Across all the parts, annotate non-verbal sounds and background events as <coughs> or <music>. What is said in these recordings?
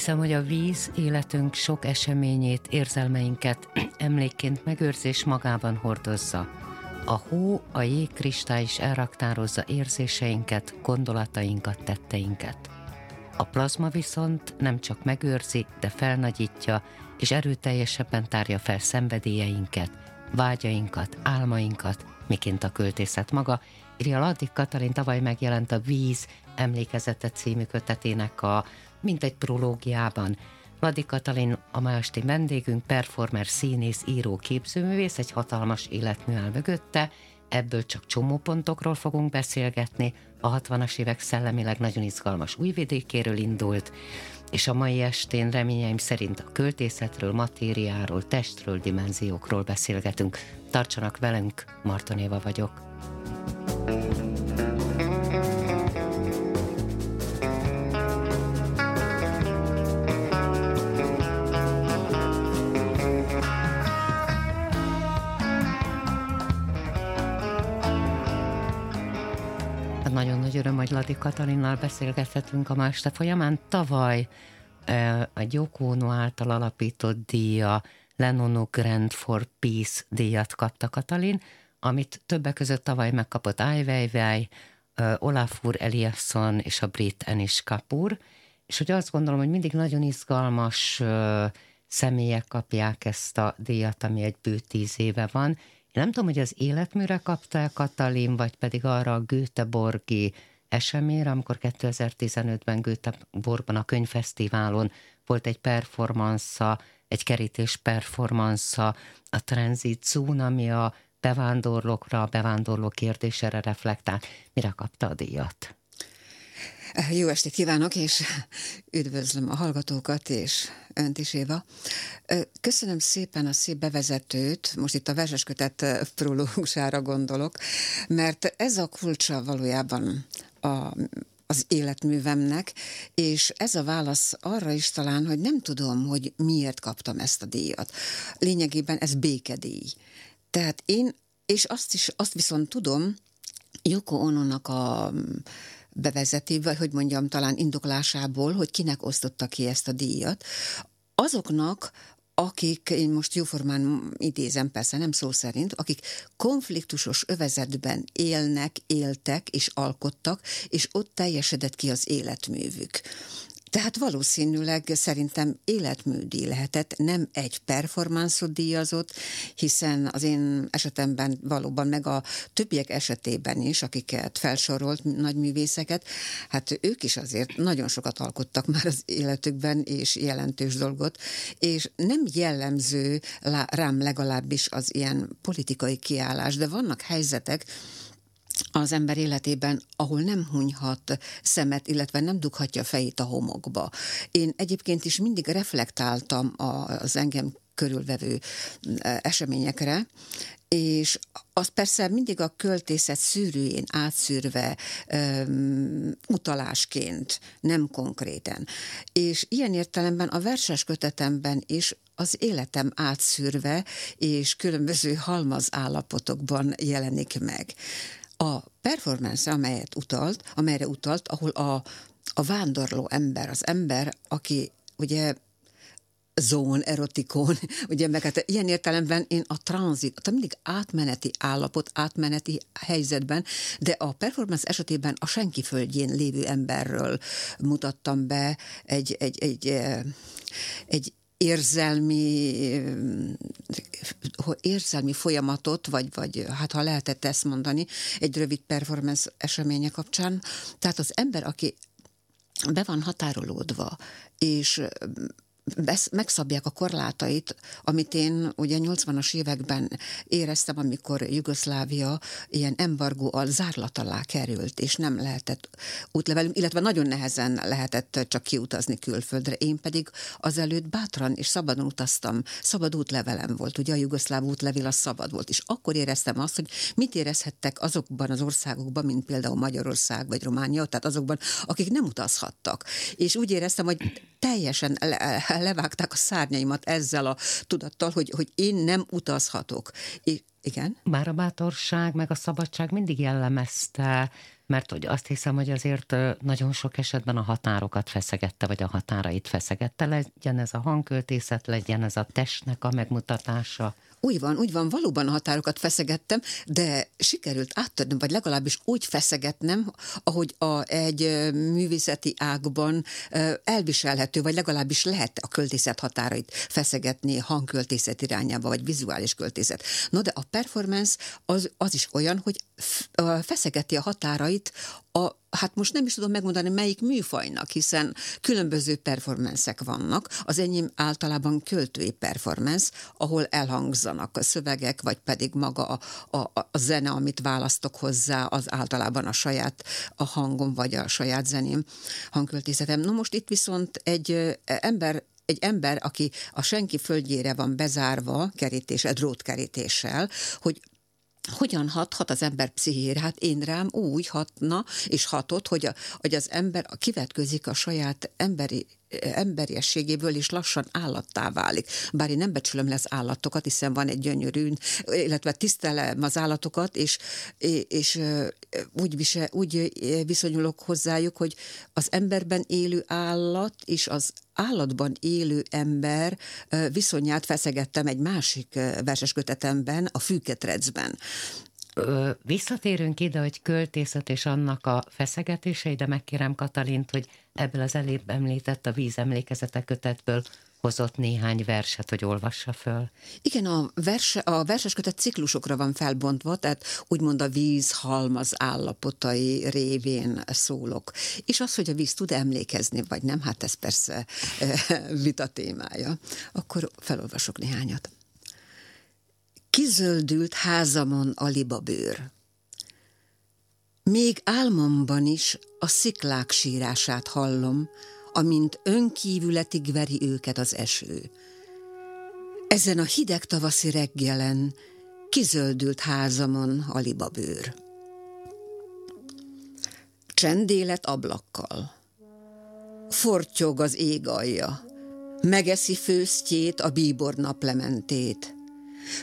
Hiszem, hogy a víz életünk sok eseményét, érzelmeinket <clears throat> emlékként megőrzés magában hordozza. A hó, a jégkristály is elraktározza érzéseinket, gondolatainkat, tetteinket. A plazma viszont nem csak megőrzi, de felnagyítja, és erőteljesebben tárja fel szenvedélyeinket, vágyainkat, álmainkat, miként a költészet maga, írja Laddik Katalin tavaly megjelent a Víz emlékezete című kötetének a mint egy prológiában. Ladi Katalin a ma esti vendégünk, performer, színész, író, képzőművész, egy hatalmas életmű áll mögötte, ebből csak csomópontokról fogunk beszélgetni, a 60-as évek szellemileg nagyon izgalmas újvidékéről indult, és a mai estén reményeim szerint a költészetről, matériáról, testről, dimenziókról beszélgetünk. Tartsanak velünk, Marton Éva vagyok. Nagyon nagy öröm, hogy Ladi Katalinnal beszélgethetünk a ma este folyamán. Tavaly a Gyokóno által alapított díja, Lenono Grand for Peace díjat kapta Katalin, amit többek között tavaly megkapott Ai Olafur Eliasson és a brit Enis Kapur, és hogy azt gondolom, hogy mindig nagyon izgalmas személyek kapják ezt a díjat, ami egy bő tíz éve van, nem tudom, hogy az életműre kapta Katalin, vagy pedig arra a Göteborgi eseményre, amikor 2015-ben Göteborgban a könyvfesztiválon volt egy performansza, egy kerítés performansza, a Transit Zone, ami a bevándorlókra, a bevándorló kérdésére reflektál. Mire kapta a díjat? Jó estét kívánok, és üdvözlöm a hallgatókat, és önt is, Éva. Köszönöm szépen a szép bevezetőt, most itt a verseskötet prológusára gondolok, mert ez a kulcsa valójában a, az életművemnek, és ez a válasz arra is talán, hogy nem tudom, hogy miért kaptam ezt a díjat. Lényegében ez békedíj. Tehát én, és azt is, azt viszont tudom, Joko Onónak a bevezeti, vagy hogy mondjam, talán indoklásából, hogy kinek osztotta ki ezt a díjat, azoknak, akik, én most jóformán idézem, persze nem szó szerint, akik konfliktusos övezetben élnek, éltek és alkottak, és ott teljesedett ki az életművük. Tehát valószínűleg szerintem életműdíj lehetett, nem egy performanszot díjazott, hiszen az én esetemben valóban, meg a többiek esetében is, akiket felsorolt nagy művészeket, hát ők is azért nagyon sokat alkottak már az életükben, és jelentős dolgot, és nem jellemző rám legalábbis az ilyen politikai kiállás, de vannak helyzetek, az ember életében, ahol nem hunyhat szemet, illetve nem dughatja fejét a homokba. Én egyébként is mindig reflektáltam az engem körülvevő eseményekre, és az persze mindig a költészet szűrőjén átszűrve um, utalásként, nem konkrétan. És ilyen értelemben a verses kötetemben is az életem átszűrve és különböző halmaz állapotokban jelenik meg. A performance, amelyet utalt, amelyre utalt, ahol a, a vándorló ember, az ember, aki ugye zón, erotikon, <laughs> ugye meg hát ilyen értelemben én a tranzit, a mindig átmeneti állapot, átmeneti helyzetben, de a performance esetében a senki földjén lévő emberről mutattam be egy, egy, egy, egy, egy érzelmi, érzelmi folyamatot, vagy, vagy hát ha lehetett ezt mondani, egy rövid performance eseménye kapcsán. Tehát az ember, aki be van határolódva, és megszabják a korlátait, amit én ugye 80-as években éreztem, amikor Jugoszlávia ilyen embargó a zárlat alá került, és nem lehetett útlevelünk, illetve nagyon nehezen lehetett csak kiutazni külföldre. Én pedig azelőtt bátran és szabadon utaztam, szabad útlevelem volt, ugye a jugoszláv útlevél a szabad volt, és akkor éreztem azt, hogy mit érezhettek azokban az országokban, mint például Magyarország vagy Románia, tehát azokban, akik nem utazhattak. És úgy éreztem, hogy teljesen le, levágták a szárnyaimat ezzel a tudattal, hogy, hogy én nem utazhatok. I- igen? Bár a bátorság meg a szabadság mindig jellemezte, mert hogy azt hiszem, hogy azért nagyon sok esetben a határokat feszegette, vagy a határait feszegette, legyen ez a hangköltészet, legyen ez a testnek a megmutatása. Úgy van, úgy van, valóban a határokat feszegettem, de sikerült áttörnöm, vagy legalábbis úgy feszegetnem, ahogy a, egy művészeti ágban elviselhető, vagy legalábbis lehet a költészet határait feszegetni hangköltészet irányába, vagy vizuális költészet. No, de a performance az, az is olyan, hogy feszegeti a határait a, hát most nem is tudom megmondani, melyik műfajnak, hiszen különböző performancek vannak. Az enyém általában költői performance, ahol elhangzanak a szövegek, vagy pedig maga a, a, a zene, amit választok hozzá, az általában a saját a hangom, vagy a saját zeném, hangköltészetem. No most itt viszont egy ember egy ember, aki a senki földjére van bezárva kerítéssel, drótkerítéssel, hogy hogyan hathat az ember pszichéjére? Hát én rám úgy hatna, és hatott, hogy, a, hogy az ember kivetközik a saját emberi emberiességéből is lassan állattá válik. Bár én nem becsülöm le az állatokat, hiszen van egy gyönyörű, illetve tisztelem az állatokat, és, és úgy, visel, úgy viszonyulok hozzájuk, hogy az emberben élő állat és az állatban élő ember viszonyát feszegettem egy másik verseskötetemben, a Fűketrecben. Visszatérünk ide, hogy költészet és annak a feszegetései, de megkérem Katalint, hogy ebből az elébb említett a vízemlékezetek kötetből hozott néhány verset, hogy olvassa föl. Igen, a, verse, a verses kötet ciklusokra van felbontva, tehát úgymond a víz halmaz állapotai révén szólok. És az, hogy a víz tud emlékezni, vagy nem, hát ez persze vita témája. Akkor felolvasok néhányat. Kizöldült házamon a libabőr. Még álmomban is a sziklák sírását hallom, amint önkívületig veri őket az eső. Ezen a hideg tavaszi reggelen kizöldült házamon a libabőr. Csendélet ablakkal. Fortyog az ég alja, megeszi főztjét a bíbor naplementét –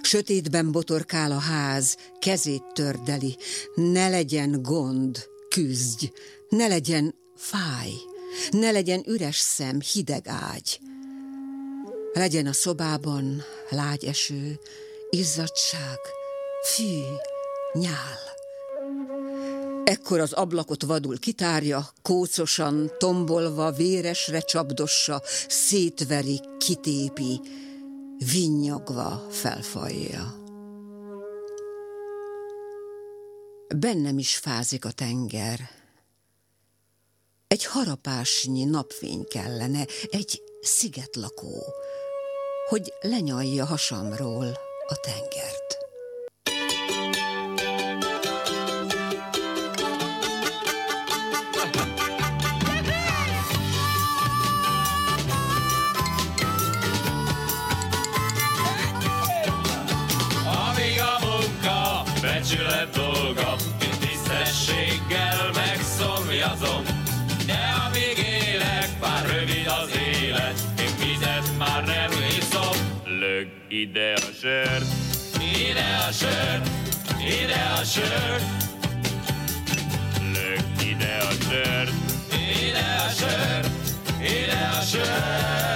Sötétben botorkál a ház, kezét tördeli, ne legyen gond, küzdj, ne legyen fáj, ne legyen üres szem, hideg ágy. Legyen a szobában lágy eső, izzadság, fű, nyál. Ekkor az ablakot vadul kitárja, kócosan, tombolva, véresre csapdossa, szétveri, kitépi, vinnyogva felfalja. Bennem is fázik a tenger. Egy harapásnyi napfény kellene, egy szigetlakó, hogy lenyalja hasamról a tengert. Ide a sört, ide a sört, ide a sört. Lög ide a sört, ide a sört, ide a sört.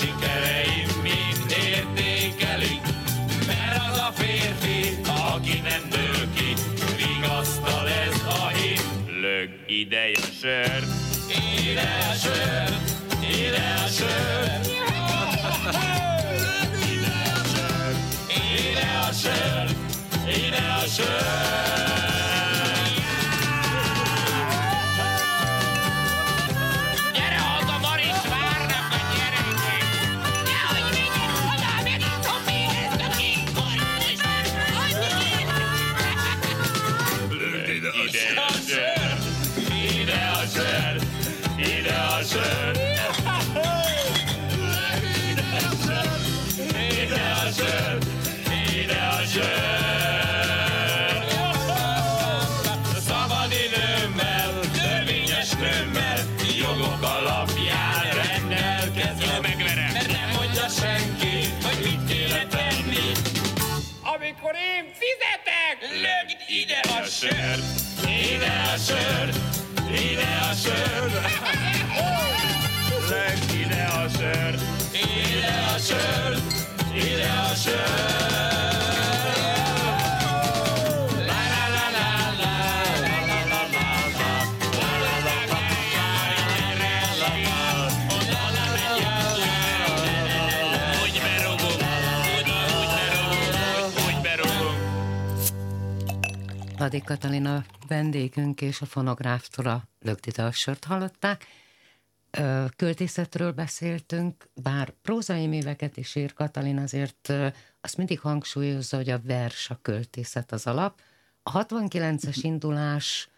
sikereim mind értékelik, mert az a férfi, aki nem nő ki, vigasztal ez a hit. Lög ide a sör, ide a sör, ide a sör. Ide a sör, ide a sör, ide a sör. Ide a sör, ide a sör, ide a sör. Ide a sör, ide a sör, ide Ladi Katalina vendégünk és a fonográftól a Lögdide a sört hallották. Költészetről beszéltünk, bár prózai műveket is ír Katalin, azért azt mindig hangsúlyozza, hogy a vers, a költészet az alap. A 69-es indulás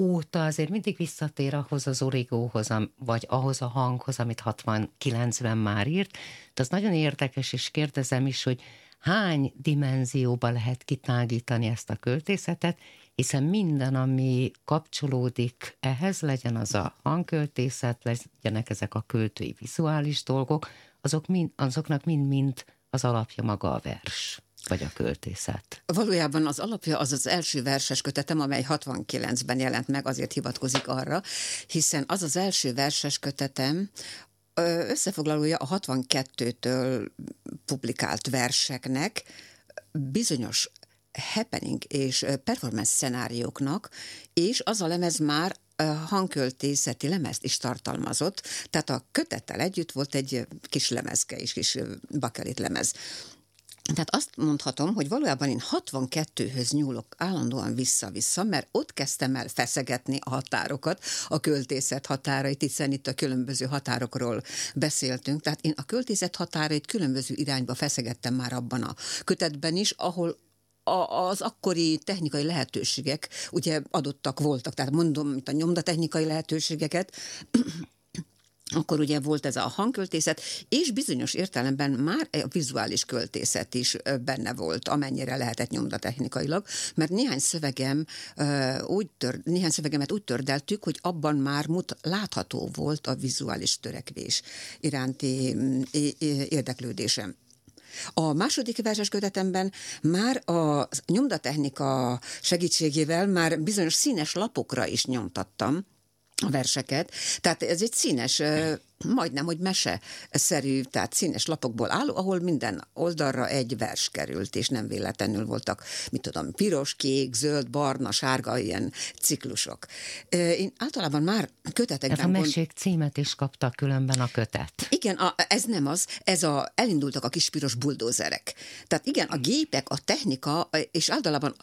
óta azért mindig visszatér ahhoz az origóhoz, vagy ahhoz a hanghoz, amit 69-ben már írt. De az nagyon érdekes, és kérdezem is, hogy hány dimenzióba lehet kitágítani ezt a költészetet, hiszen minden, ami kapcsolódik ehhez, legyen az a hangköltészet, legyenek ezek a költői vizuális dolgok, azok mind, azoknak mind-mind az alapja maga a vers, vagy a költészet. Valójában az alapja az az első verses kötetem, amely 69-ben jelent meg, azért hivatkozik arra, hiszen az az első verses kötetem, összefoglalója a 62-től publikált verseknek bizonyos happening és performance szenárióknak, és az a lemez már hangköltészeti lemezt is tartalmazott, tehát a kötettel együtt volt egy kis lemezke is, kis bakelit lemez. Tehát azt mondhatom, hogy valójában én 62-höz nyúlok állandóan vissza-vissza, mert ott kezdtem el feszegetni a határokat, a költészet határait, hiszen itt a különböző határokról beszéltünk. Tehát én a költészet határait különböző irányba feszegettem már abban a kötetben is, ahol a- az akkori technikai lehetőségek ugye adottak voltak, tehát mondom, mint a nyomdatechnikai lehetőségeket, akkor ugye volt ez a hangköltészet, és bizonyos értelemben már a vizuális költészet is benne volt, amennyire lehetett nyomdatechnikailag, mert néhány szövegem úgy tör, néhány szövegemet úgy tördeltük, hogy abban már mut, látható volt a vizuális törekvés iránti mm, érdeklődésem. A második verses kötetemben már a nyomdatechnika segítségével már bizonyos színes lapokra is nyomtattam, a verseket. Tehát ez egy színes, majdnem, hogy mese-szerű, tehát színes lapokból álló, ahol minden oldalra egy vers került, és nem véletlenül voltak, mit tudom, piros, kék, zöld, barna, sárga, ilyen ciklusok. Én általában már kötetekben... Ez a gond- mesék címet is kapta különben a kötet. igen, a, ez nem az, ez a, elindultak a kis piros buldózerek. Tehát igen, a gépek, a technika, és általában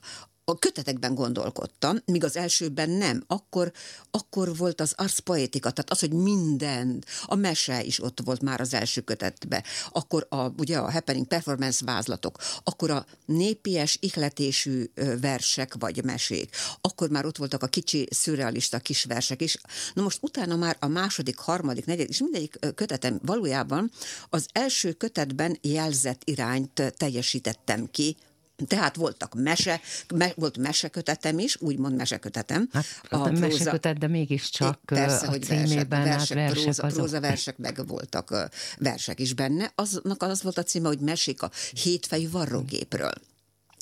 a kötetekben gondolkodtam, míg az elsőben nem. Akkor, akkor volt az ars poetika, tehát az, hogy minden, a mese is ott volt már az első kötetbe, akkor a, ugye a happening performance vázlatok, akkor a népies, ihletésű versek vagy mesék, akkor már ott voltak a kicsi, szürrealista kis versek is. Na most utána már a második, harmadik, negyedik, és mindegyik kötetem valójában az első kötetben jelzett irányt teljesítettem ki, tehát voltak mese, me, volt mesekötetem is, úgymond mesekötetem. Hát a mesekötet, de mégiscsak Persze, a hogy címében versek, versek, versek, próza, azok. próza versek, meg voltak versek is benne. Aznak az volt a címe, hogy Mesék a hétfejű varrógépről.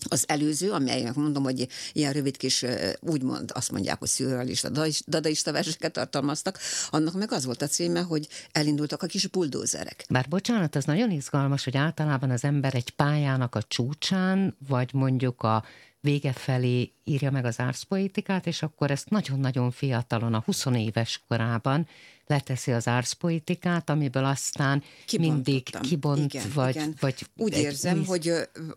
Az előző, amelynek mondom, hogy ilyen rövid kis, úgymond azt mondják, hogy szürrealista, dadaist- dadaista verseket tartalmaztak, annak meg az volt a címe, hogy elindultak a kis buldózerek. Bár bocsánat, az nagyon izgalmas, hogy általában az ember egy pályának a csúcsán, vagy mondjuk a vége felé írja meg az árszpoetikát, és akkor ezt nagyon-nagyon fiatalon, a 20 éves korában leteszi az árszpoetikát, amiből aztán mindig kibont, Igen, vagy, igen. vagy Úgy egy érzem, új- hogy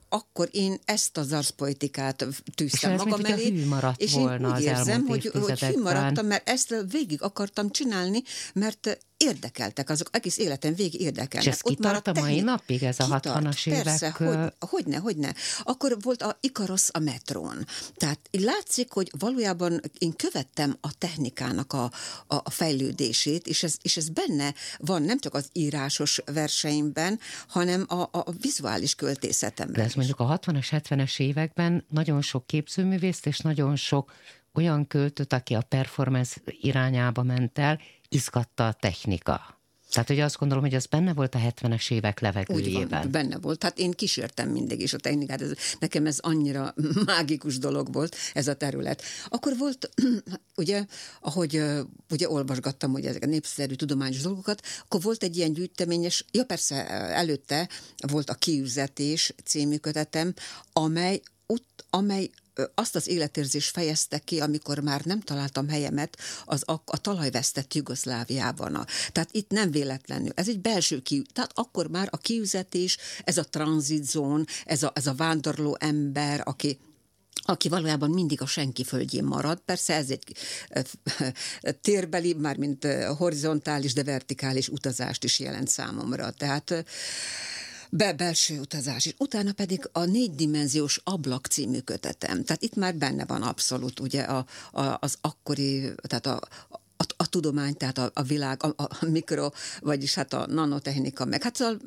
akkor én ezt az arszpoetikát tűztem És magam elé, hű maradt és én volna úgy az érzem, hogy, hogy hű maradtam, mert ezt végig akartam csinálni, mert érdekeltek, azok egész életem végig érdekelnek. És ez kitart a mai napig, ez a Kitart, 60-as Persze, évek, hogy, ö, hogyne, hogyne. Akkor volt a Ikarosz a metrón. Tehát látszik, hogy valójában én követtem a technikának a, a, a fejlődését, és ez, és ez benne van nem csak az írásos verseimben, hanem a, a, a vizuális De költészetemben ez is. mondjuk a 60-as, 70-es években nagyon sok képzőművészt és nagyon sok olyan költőt, aki a performance irányába ment el, izgatta a technika. Tehát, hogy azt gondolom, hogy az benne volt a 70-es évek levegőjében. Úgy van, benne volt. Hát én kísértem mindig is a technikát. Ez, nekem ez annyira <laughs> mágikus dolog volt, ez a terület. Akkor volt, <clears throat> ugye, ahogy ugye olvasgattam ugye ezek a népszerű tudományos dolgokat, akkor volt egy ilyen gyűjteményes, ja persze előtte volt a Kiüzetés című kötetem, amely, ut, amely azt az életérzést fejezte ki, amikor már nem találtam helyemet az a, a talajvesztett Jugoszláviában. Tehát itt nem véletlenül. Ez egy belső ki, tehát akkor már a kiüzetés, ez a tranzitzón, ez a, ez a vándorló ember, aki aki valójában mindig a senki földjén marad. Persze ez egy térbeli, mármint horizontális, de vertikális utazást is jelent számomra. Tehát be belső utazás, és utána pedig a négydimenziós ablak című kötetem. Tehát itt már benne van abszolút ugye a, a, az akkori, tehát a, a, a tudomány, tehát a, a világ, a, a mikro, vagyis hát a nanotechnika, meg hát szóval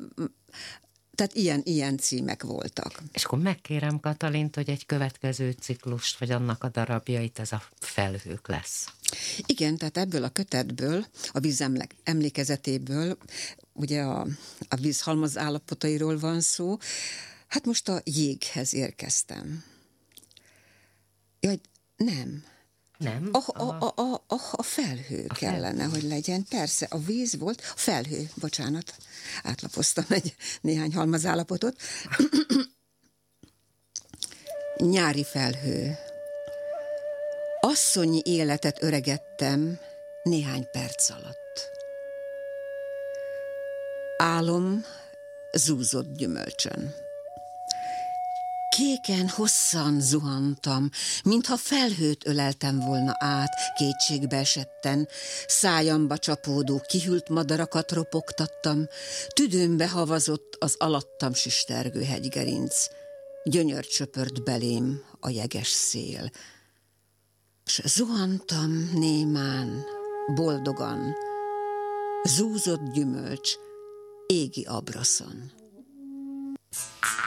tehát ilyen, ilyen címek voltak. És akkor megkérem Katalint, hogy egy következő ciklust, vagy annak a darabjait, ez a felhők lesz. Igen, tehát ebből a kötetből, a víz emlékezetéből, ugye a, a víz halmaz állapotairól van szó, hát most a jéghez érkeztem. Jaj, nem. Nem? A, a, a, a, a, felhő a kellene, felhő. hogy legyen. Persze, a víz volt, a felhő, bocsánat, átlapoztam egy néhány halmazállapotot. <coughs> Nyári felhő. Asszonyi életet öregettem néhány perc alatt. Álom zúzott gyümölcsön. Kéken hosszan zuhantam, mintha felhőt öleltem volna át, kétségbe esetten, szájamba csapódó kihűlt madarakat ropogtattam, tüdőmbe havazott az alattam sistergő hegygerinc, gyönyör csöpört belém a jeges szél. S zuhantam némán, boldogan, zúzott gyümölcs, égi abraszon. It's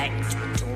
Thanks.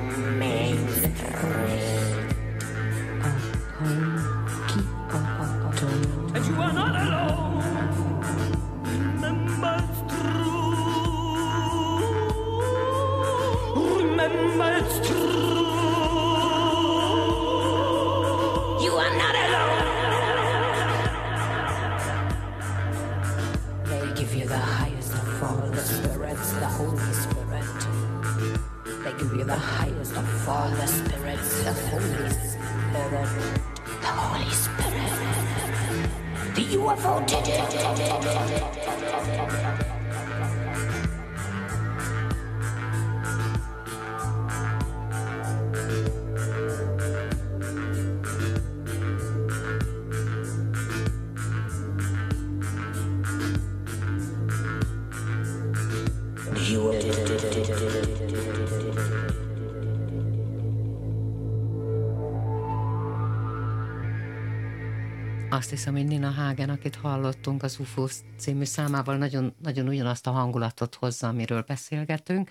Hiszem, hogy Nina Hagen, akit hallottunk az UFO című számával, nagyon, nagyon ugyanazt a hangulatot hozza, amiről beszélgetünk.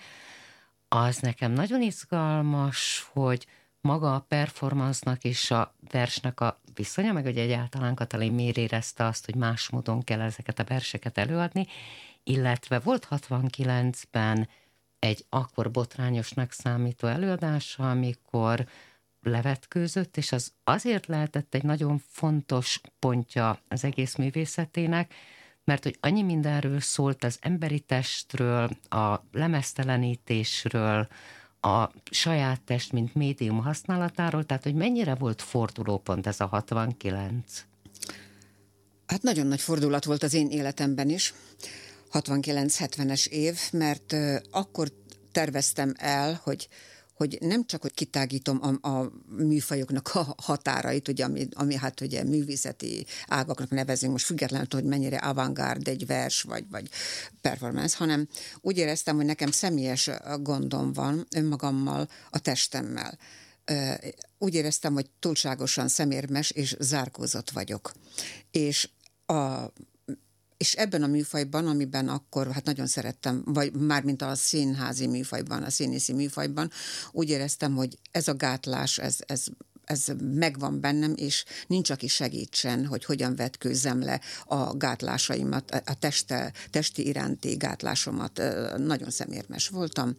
Az nekem nagyon izgalmas, hogy maga a performance és a versnek a viszonya, meg hogy egyáltalán Katalin miért érezte azt, hogy más módon kell ezeket a verseket előadni, illetve volt 69-ben egy akkor botrányosnak számító előadása, amikor levetkőzött, és az azért lehetett egy nagyon fontos pontja az egész művészetének, mert hogy annyi mindenről szólt az emberi testről, a lemeztelenítésről, a saját test, mint médium használatáról, tehát hogy mennyire volt fordulópont ez a 69? Hát nagyon nagy fordulat volt az én életemben is, 69-70-es év, mert akkor terveztem el, hogy hogy nem csak, hogy kitágítom a, a műfajoknak a határait, ugye, ami, ami hát ugye művészeti ágaknak nevezünk, most függetlenül, hogy mennyire avantgárd egy vers, vagy, vagy performance, hanem úgy éreztem, hogy nekem személyes gondom van önmagammal, a testemmel. Úgy éreztem, hogy túlságosan szemérmes és zárkózott vagyok. És a és ebben a műfajban, amiben akkor hát nagyon szerettem, vagy mármint a színházi műfajban, a színészi műfajban, úgy éreztem, hogy ez a gátlás, ez, ez ez megvan bennem, és nincs, aki segítsen, hogy hogyan vetkőzzem le a gátlásaimat, a teste, testi iránti gátlásomat. Nagyon szemérmes voltam,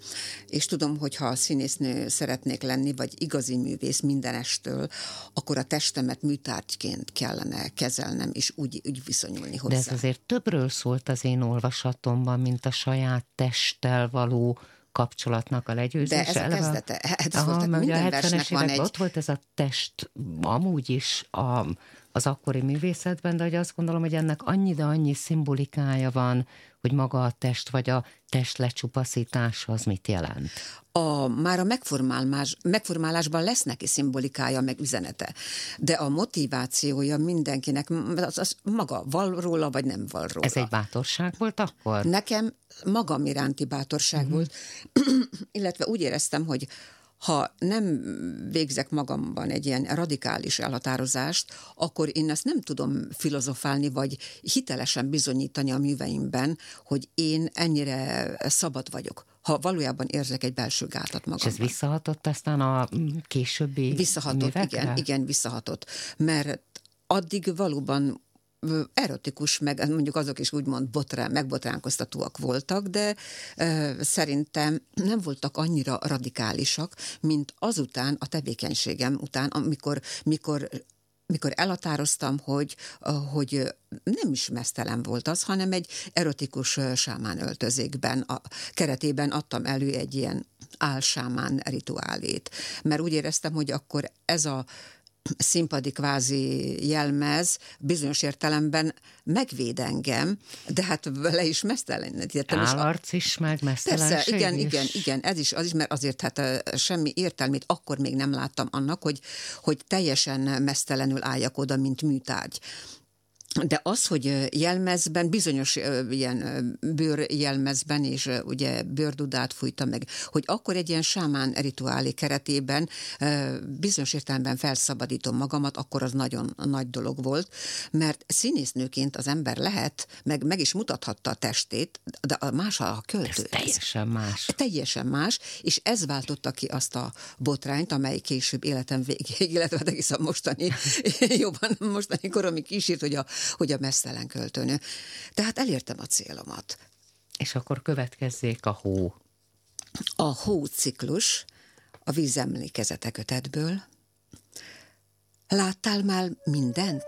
és tudom, hogy ha színésznő szeretnék lenni, vagy igazi művész mindenestől, akkor a testemet műtárgyként kellene kezelnem, és úgy, úgy viszonyulni hozzá. De ez azért többről szólt az én olvasatomban, mint a saját testtel való kapcsolatnak a legyőzése. De ez a kezdete. Ez Aha, volt, mert minden a 70-es van egy... ott volt ez a test amúgy is a, az akkori művészetben, de hogy azt gondolom, hogy ennek annyi, de annyi szimbolikája van, hogy maga a test, vagy a test lecsupaszítása az mit jelent? A, már a megformálás, megformálásban lesz neki szimbolikája, meg üzenete, de a motivációja mindenkinek az, az maga val róla, vagy nem val róla. Ez egy bátorság volt akkor? Nekem magam iránti bátorság uh-huh. volt, <clears throat> illetve úgy éreztem, hogy ha nem végzek magamban egy ilyen radikális elhatározást, akkor én ezt nem tudom filozofálni, vagy hitelesen bizonyítani a műveimben, hogy én ennyire szabad vagyok ha valójában érzek egy belső gátat magamban. És ez visszahatott aztán a későbbi Visszahatott, művekre? igen, igen, visszahatott. Mert addig valóban erotikus, meg mondjuk azok is úgymond botrán, megbotránkoztatóak voltak, de ö, szerintem nem voltak annyira radikálisak, mint azután, a tevékenységem után, amikor mikor mikor elhatároztam, hogy, hogy nem is mesztelen volt az, hanem egy erotikus sámán öltözékben, a keretében adtam elő egy ilyen álsámán rituálét. Mert úgy éreztem, hogy akkor ez a színpadi kvázi jelmez bizonyos értelemben megvéd engem, de hát vele is a- Állarc is, meg Persze, igen, is. igen, igen, ez is, az is, mert azért hát semmi értelmét akkor még nem láttam annak, hogy, hogy teljesen mesztelenül álljak oda, mint műtárgy. De az, hogy jelmezben, bizonyos ilyen bőrjelmezben, és ugye bőrdudát fújta meg, hogy akkor egy ilyen sámán rituálé keretében bizonyos értelemben felszabadítom magamat, akkor az nagyon nagy dolog volt, mert színésznőként az ember lehet, meg, meg is mutathatta a testét, de a más a költő. Ez teljesen más. Teljesen más, és ez váltotta ki azt a botrányt, amely később életem végéig, illetve hát egész a mostani, <laughs> jobban mostani koromig kísért, hogy a, hogy a mesztelen költőnő. Tehát elértem a célomat. És akkor következzék a hó. A hóciklus a vízemlékezete kötetből. Láttál már mindent?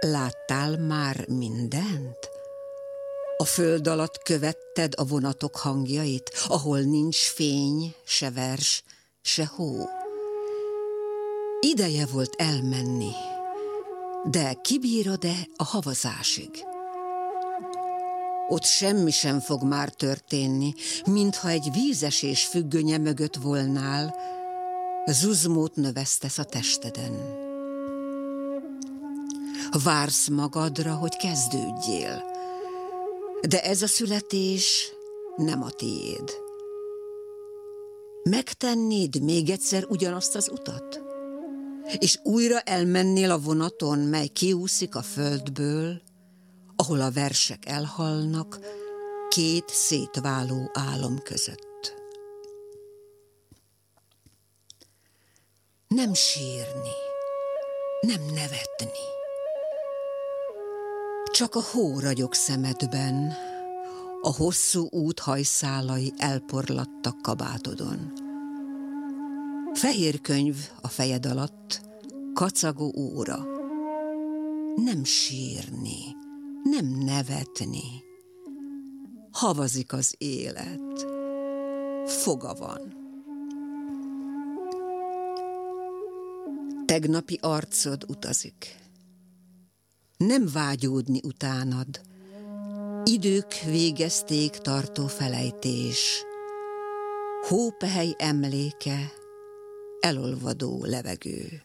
Láttál már mindent? A föld alatt követted a vonatok hangjait, ahol nincs fény, se vers, se hó. Ideje volt elmenni, de kibírod-e a havazásig? Ott semmi sem fog már történni, mintha egy vízesés függönye mögött volnál, zuzmót növesztesz a testeden. Vársz magadra, hogy kezdődjél, de ez a születés nem a tiéd. Megtennéd még egyszer ugyanazt az utat? És újra elmennél a vonaton, mely kiúszik a földből, ahol a versek elhalnak két szétváló álom között. Nem sírni, nem nevetni. Csak a hó ragyog szemedben, a hosszú út hajszálai elporlattak kabátodon. Fehér könyv a fejed alatt, kacagó óra. Nem sírni, nem nevetni. Havazik az élet. Foga van. Tegnapi arcod utazik. Nem vágyódni utánad. Idők végezték tartó felejtés. Hópehely emléke, elolvadó levegő.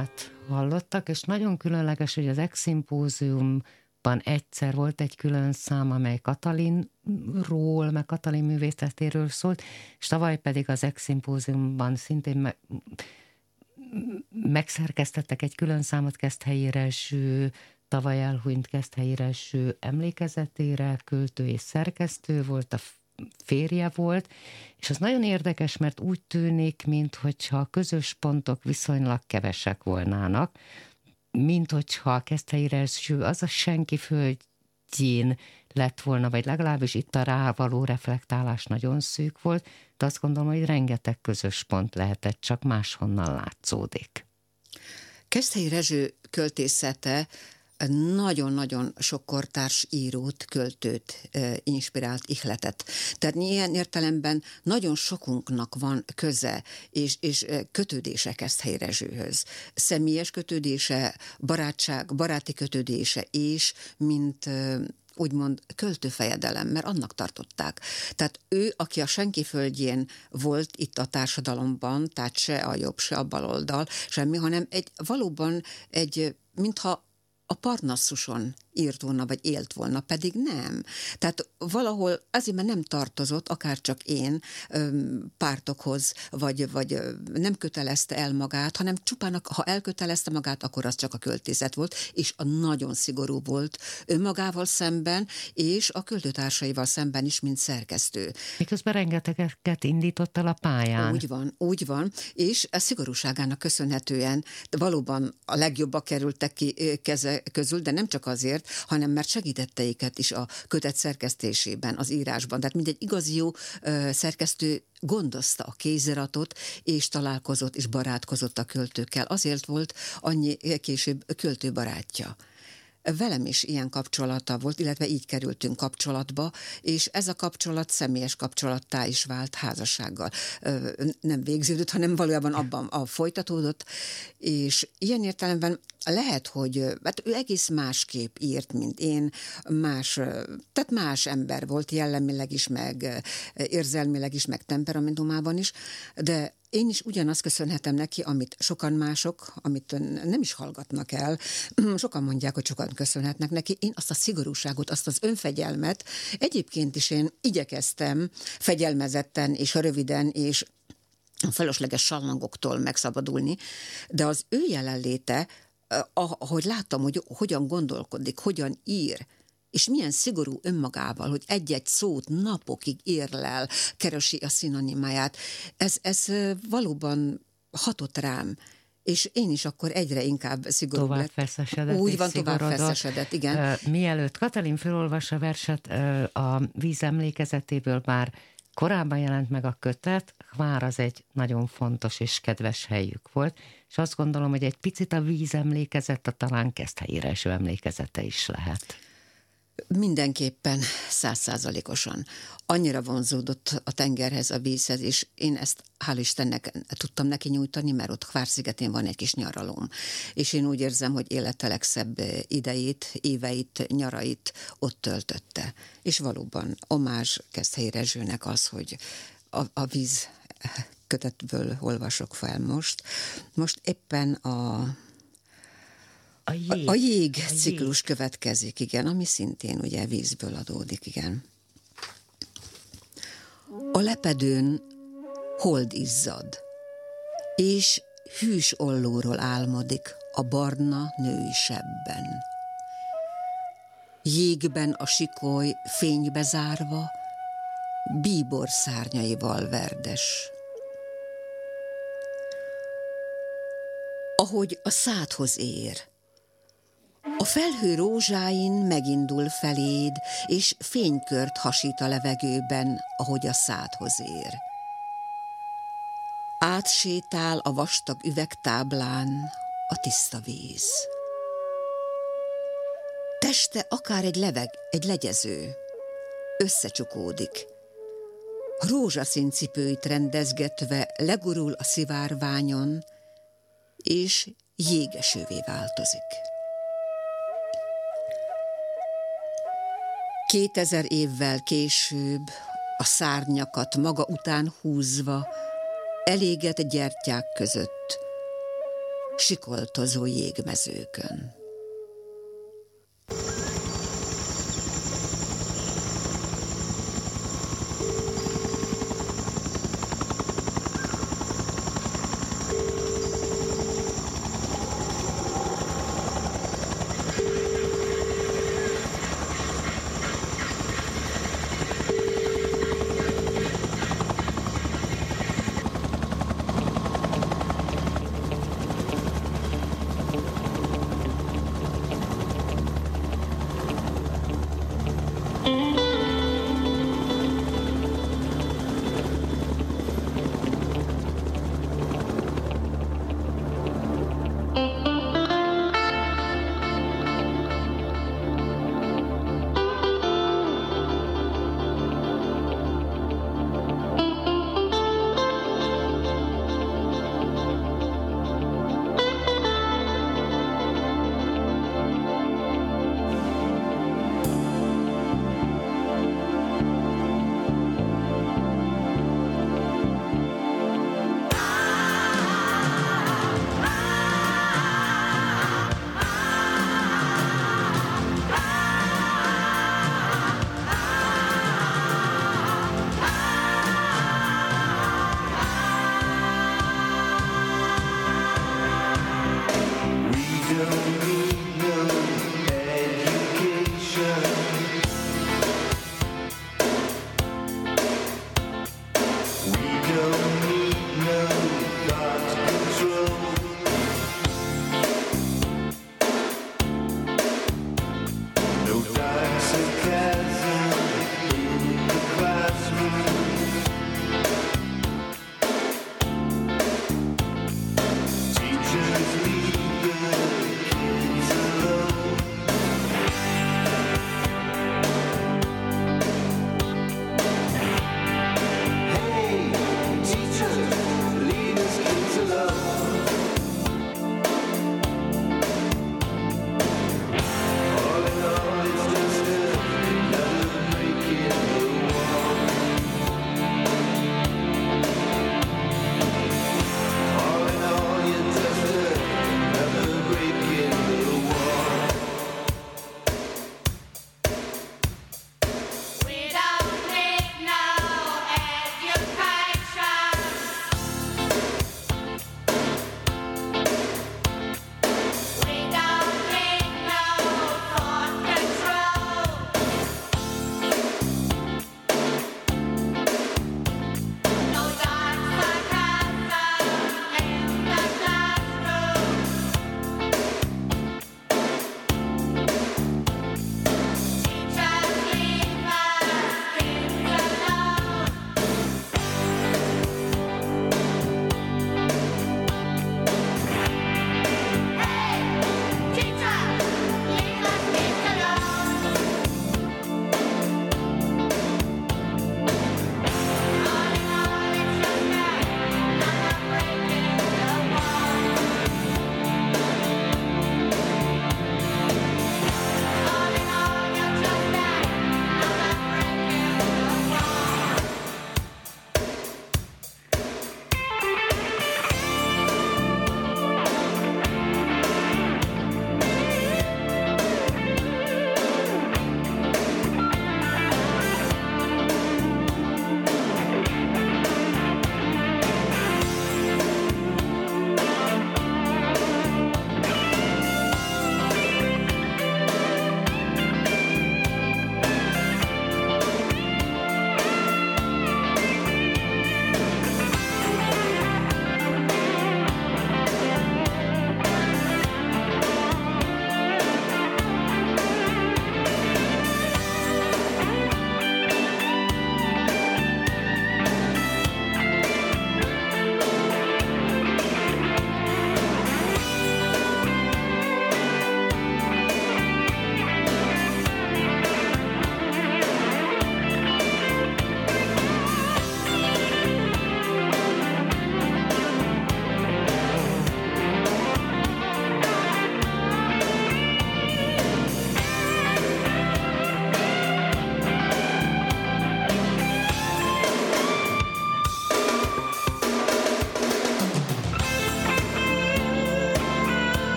Magát hallottak, és nagyon különleges, hogy az Ex-szimpóziumban egyszer volt egy külön szám, amely Katalinról, meg Katalin művészetéről szólt, és tavaly pedig az Ex-szimpóziumban szintén me- megszerkesztettek egy külön számot Keszthelyi Rezső, tavaly elhunyt Keszthelyi Rezső emlékezetére, költő és szerkesztő volt, a férje volt, és az nagyon érdekes, mert úgy tűnik, mintha a közös pontok viszonylag kevesek volnának, mint hogyha a Keszthelyi az a senki földjén lett volna, vagy legalábbis itt a rávaló reflektálás nagyon szűk volt, de azt gondolom, hogy rengeteg közös pont lehetett, csak máshonnan látszódik. Keszthelyi Rezső költészete nagyon-nagyon sok kortárs írót, költőt inspirált, ihletet. Tehát ilyen értelemben nagyon sokunknak van köze és, és kötődése Keszthelyi Rezsőhöz. Személyes kötődése, barátság, baráti kötődése és mint úgymond költőfejedelem, mert annak tartották. Tehát ő, aki a senki földjén volt itt a társadalomban, tehát se a jobb, se a baloldal, semmi, hanem egy valóban egy, mintha a Parnassuson írt volna, vagy élt volna, pedig nem. Tehát valahol azért, mert nem tartozott, akár csak én pártokhoz, vagy, vagy nem kötelezte el magát, hanem csupán, ha elkötelezte magát, akkor az csak a költészet volt, és a nagyon szigorú volt önmagával szemben, és a költőtársaival szemben is, mint szerkesztő. Miközben rengeteget indított el a pályán. Úgy van, úgy van, és a szigorúságának köszönhetően valóban a legjobbak kerültek ki keze közül, de nem csak azért, hanem mert segítette őket is a kötet szerkesztésében, az írásban. Tehát mindegy igazi jó szerkesztő gondozta a kéziratot, és találkozott és barátkozott a költőkkel. Azért volt annyi később költőbarátja velem is ilyen kapcsolata volt, illetve így kerültünk kapcsolatba, és ez a kapcsolat személyes kapcsolattá is vált házassággal. Nem végződött, hanem valójában abban a folytatódott, és ilyen értelemben lehet, hogy hát ő egész másképp írt, mint én, más, tehát más ember volt jellemileg is, meg érzelmileg is, meg temperamentumában is, de én is ugyanazt köszönhetem neki, amit sokan mások, amit nem is hallgatnak el. <clears throat> Sokan mondják, hogy sokan köszönhetnek neki. Én azt a szigorúságot, azt az önfegyelmet, egyébként is én igyekeztem fegyelmezetten és röviden és a felesleges sallangoktól megszabadulni, de az ő jelenléte, ahogy láttam, hogy hogyan gondolkodik, hogyan ír, és milyen szigorú önmagával, hogy egy-egy szót napokig érlel, keresi a szinonimáját. Ez, ez valóban hatott rám, és én is akkor egyre inkább szigorú tovább lett. Feszesedett Úgy van, tovább feszesedett, igen. Mielőtt Katalin felolvas a verset a víz emlékezetéből, már korábban jelent meg a kötet, Hvár az egy nagyon fontos és kedves helyük volt, és azt gondolom, hogy egy picit a víz emlékezete talán Keszthelyi emlékezete is lehet. Mindenképpen százszázalékosan. Annyira vonzódott a tengerhez, a vízhez, és én ezt hál' Istennek tudtam neki nyújtani, mert ott Hvár-szigetén van egy kis nyaralóm. És én úgy érzem, hogy élete legszebb idejét, éveit, nyarait ott töltötte. És valóban omázs Keszthelyi Rezsőnek az, hogy a, a víz kötetből olvasok fel most. Most éppen a a jég. A, a jég a ciklus jég. következik, igen, ami szintén ugye vízből adódik, igen. A lepedőn hold izzad, és hűs ollóról álmodik a barna női sebben. Jégben a sikoly fénybe zárva, bíbor szárnyaival verdes. Ahogy a szádhoz ér, a felhő rózsáin megindul feléd, és fénykört hasít a levegőben, ahogy a szádhoz ér. Átsétál a vastag üvegtáblán a tiszta víz. Teste akár egy leveg, egy legyező. Összecsukódik. Rózsaszín cipőit rendezgetve legurul a szivárványon, és jégesővé változik. Kétezer évvel később a szárnyakat maga után húzva elégett gyertyák között, sikoltozó jégmezőkön.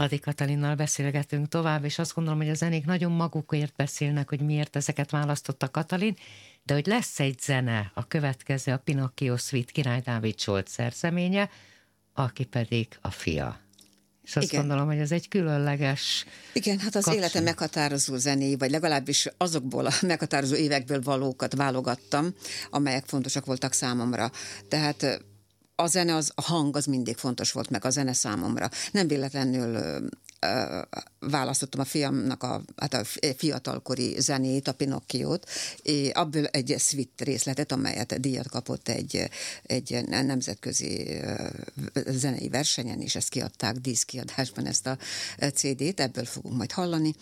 Adi Katalinnal beszélgetünk tovább, és azt gondolom, hogy a zenék nagyon magukért beszélnek, hogy miért ezeket választotta Katalin, de hogy lesz egy zene, a következő a Pinocchio Suite Király Dávid Solt szerzeménye, aki pedig a fia. És azt Igen. gondolom, hogy ez egy különleges Igen, hát az kapcsolat. életem meghatározó zené, vagy legalábbis azokból a meghatározó évekből valókat válogattam, amelyek fontosak voltak számomra. Tehát a zene, az, a hang az mindig fontos volt, meg a zene számomra. Nem véletlenül ö, ö, választottam a fiamnak a, hát a fi- fiatalkori zenét, a Pinocchiót, és abból egy suite részletet, amelyet díjat kapott egy, egy nemzetközi zenei versenyen, és ezt kiadták díszkiadásban ezt a CD-t, ebből fogunk majd hallani.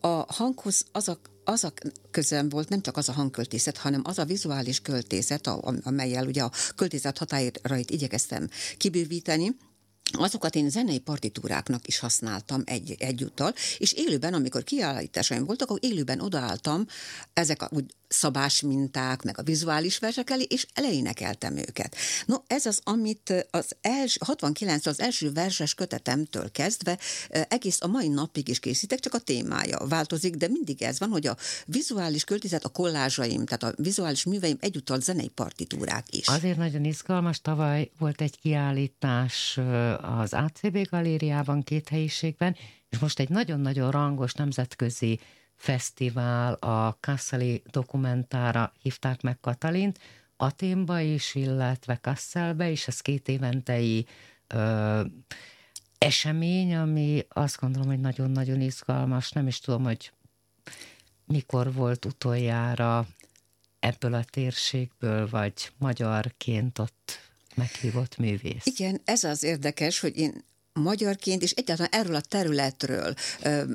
A hanghoz az a az a közem volt nem csak az a hangköltészet, hanem az a vizuális költészet, amelyel ugye a költészet határait igyekeztem kibővíteni, Azokat én zenei partitúráknak is használtam egy, egyúttal, és élőben, amikor kiállításaim voltak, akkor élőben odaálltam ezek a úgy szabás minták, meg a vizuális versek elé, és elénekeltem őket. No, ez az, amit az első, 69 az első verses kötetemtől kezdve egész a mai napig is készítek, csak a témája változik, de mindig ez van, hogy a vizuális költészet, a kollázsaim, tehát a vizuális műveim egyúttal zenei partitúrák is. Azért nagyon izgalmas, tavaly volt egy kiállítás az ACB galériában, két helyiségben, és most egy nagyon-nagyon rangos nemzetközi fesztivál, a Kasseli dokumentára hívták meg Katalint, Aténba is, illetve Kasszelbe is, ez két éventei ö, esemény, ami azt gondolom, hogy nagyon-nagyon izgalmas, nem is tudom, hogy mikor volt utoljára ebből a térségből, vagy magyarként ott meghívott művész. Igen, ez az érdekes, hogy én magyarként, és egyáltalán erről a területről,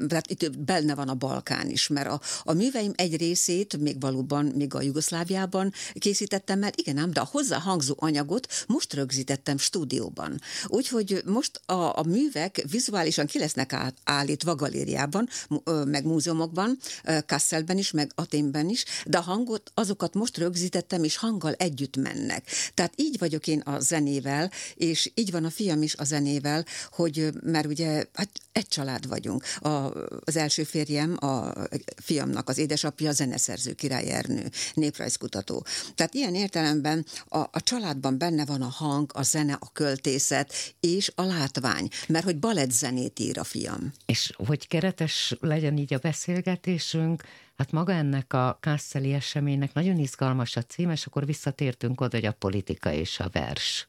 tehát itt benne van a Balkán is, mert a, a műveim egy részét még valóban, még a Jugoszláviában készítettem el, igen ám, de a hozzáhangzó anyagot most rögzítettem stúdióban. Úgyhogy most a, a művek vizuálisan ki lesznek át, állítva galériában, meg múzeumokban, Kasselben is, meg Aténben is, de a hangot, azokat most rögzítettem, és hanggal együtt mennek. Tehát így vagyok én a zenével, és így van a fiam is a zenével, hogy mert ugye hát egy család vagyunk. A, az első férjem, a fiamnak az édesapja, a zeneszerző Király Ernő, néprajzkutató. Tehát ilyen értelemben a, a családban benne van a hang, a zene, a költészet és a látvány, mert hogy balettzenét ír a fiam. És hogy keretes legyen így a beszélgetésünk, hát maga ennek a Kasszeli eseménynek nagyon izgalmas a cím, és akkor visszatértünk oda, hogy a politika és a vers.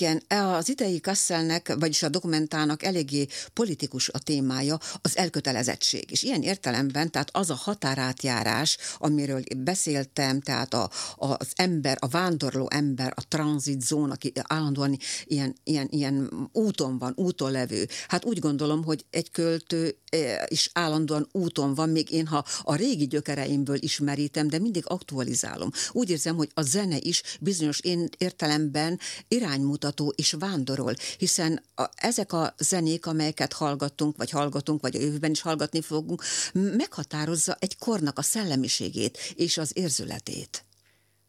Igen, az idei Kasselnek, vagyis a dokumentának eléggé politikus a témája, az elkötelezettség. És ilyen értelemben, tehát az a határátjárás, amiről beszéltem, tehát a, az ember, a vándorló ember, a tranzit zón, aki állandóan ilyen, ilyen, ilyen úton van, úton levő. Hát úgy gondolom, hogy egy költő is állandóan úton van, még én, ha a régi gyökereimből ismerítem, de mindig aktualizálom. Úgy érzem, hogy a zene is bizonyos én értelemben iránymutató és vándorol, hiszen a, ezek a zenék, amelyeket hallgattunk, vagy hallgatunk, vagy a jövőben is hallgatni fogunk, meghatározza egy kornak a szellemiségét és az érzületét.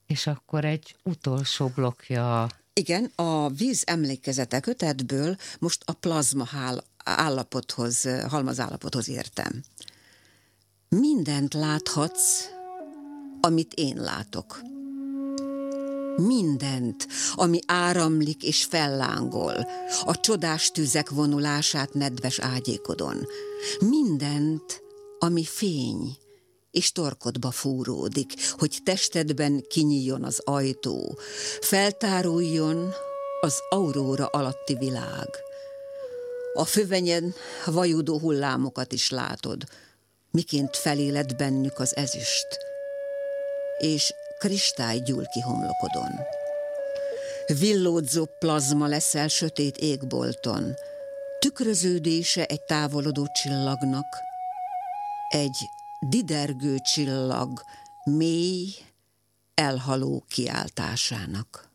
És akkor egy utolsó blokkja Igen, a víz emlékezete kötetből most a plazma hál- állapothoz, halmazállapothoz értem. Mindent láthatsz, amit én látok. Mindent, ami áramlik és fellángol, a csodás tüzek vonulását nedves ágyékodon. Mindent, ami fény, és torkodba fúródik, hogy testedben kinyíljon az ajtó, feltáruljon az auróra alatti világ. A fövenyen vajudó hullámokat is látod, miként feléled bennük az ezüst, és kristály gyúl ki homlokodon. Villódzó plazma leszel sötét égbolton, tükröződése egy távolodó csillagnak, egy didergő csillag mély, elhaló kiáltásának.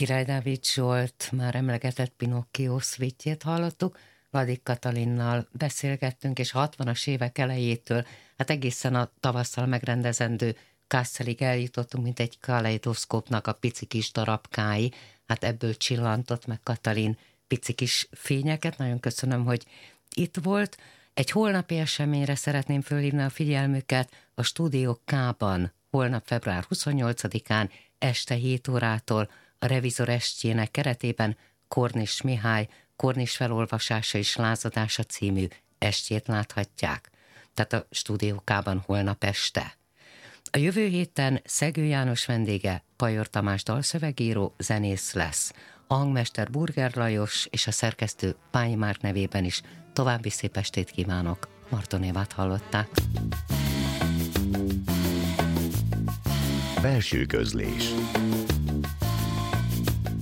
Király Dávid Zsolt már emlegetett Pinocchio szvítjét hallottuk, Vadik Katalinnal beszélgettünk, és 60-as évek elejétől, hát egészen a tavasszal megrendezendő Kasszelig eljutottunk, mint egy kaleidoszkópnak a pici kis darabkái, hát ebből csillantott meg Katalin pici kis fényeket. Nagyon köszönöm, hogy itt volt. Egy holnapi eseményre szeretném fölhívni a figyelmüket a Stúdió K-ban, holnap február 28-án este 7 órától a Revizor estjének keretében Kornis Mihály Kornis felolvasása és lázadása című estjét láthatják. Tehát a stúdiókában holnap este. A jövő héten Szegő János vendége Pajor Tamás dalszövegíró, zenész lesz. A hangmester Burger Lajos és a szerkesztő Pályi Márk nevében is további szép estét kívánok. Marton Évát hallották. Belső közlés